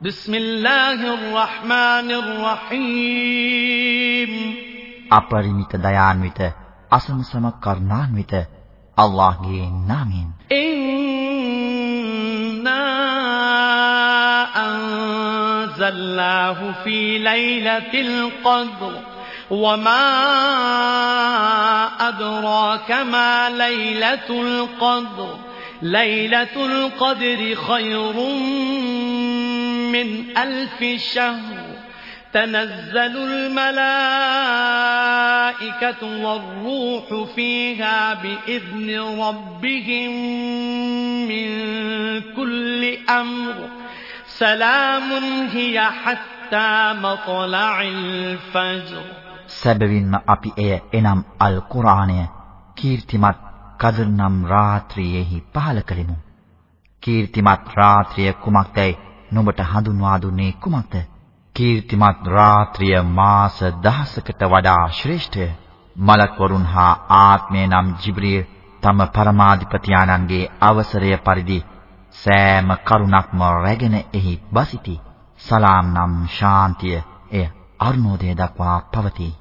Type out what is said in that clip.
بسم الله الرحمن الرحيم අපරිමිත දයාන්විත අසමසම කරුණාන්විත අල්ලාහ්ගේ නාමයෙන් إنا أنزلناه في ليلة القدر وما أدراك ما ليلة القدر ليلة القدر خير من ألف شهر تنزل الملائكة والروح فيها بإذن ربهم من كل أمر سلام هي حتى مطلع الفجر සැබවින්ම අපි එය එනම් අල් කුර්ආනය කීර්තිමත් කදර් නම් රාත්‍රියේහි පහල කළෙමු. කීර්තිමත් රාත්‍රිය කුමක්දයි නුඹට හඳුන්වා දුන්නේ කුමක්ද? කීර්තිමත් රාත්‍රිය මාස දහසකට වඩා ශ්‍රේෂ්ඨය. මලක් වරුන් හා ආත්මය නම් ජිබ්‍රීල් තම පරමාධිපති ආනන්ගේ අවසරය පරිදි සෑම කරුණක්ම රැගෙන එහි බසිති. සලාම් නම් ශාන්තිය එය අරුණෝදය දක්වා පවතී.